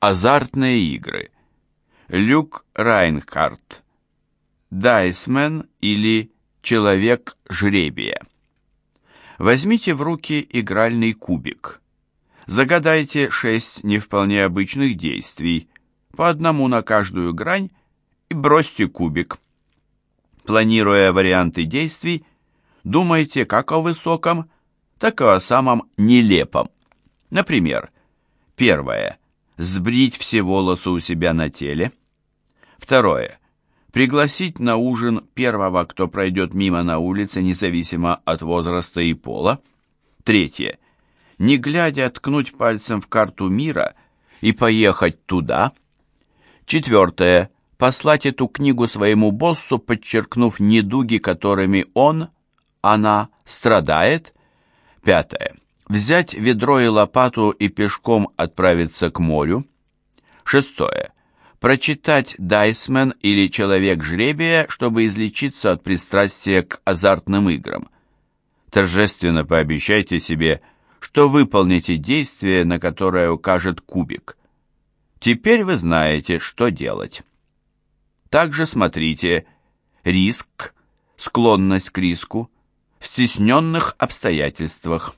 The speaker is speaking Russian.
Азартные игры. Люк Райнхард. Дайсмен или Человек жребия. Возьмите в руки игральный кубик. Загадайте шесть не вполне обычных действий, по одному на каждую грань, и бросьте кубик. Планируя варианты действий, думайте как о высоком, так и о самом нелепом. Например, первое – сбрить все волосы у себя на теле. Второе – пригласить на ужин первого, кто пройдет мимо на улице, независимо от возраста и пола. Третье – не глядя ткнуть пальцем в карту мира и поехать туда. Четвертое – послать эту книгу своему боссу, подчеркнув недуги, которыми он, она страдает. Пятое – Взять ведро и лопату и пешком отправиться к морю. Шестое. Прочитать «Дайсмен» или «Человек жребия», чтобы излечиться от пристрастия к азартным играм. Торжественно пообещайте себе, что выполните действие, на которое укажет кубик. Теперь вы знаете, что делать. Также смотрите риск, склонность к риску в стесненных обстоятельствах.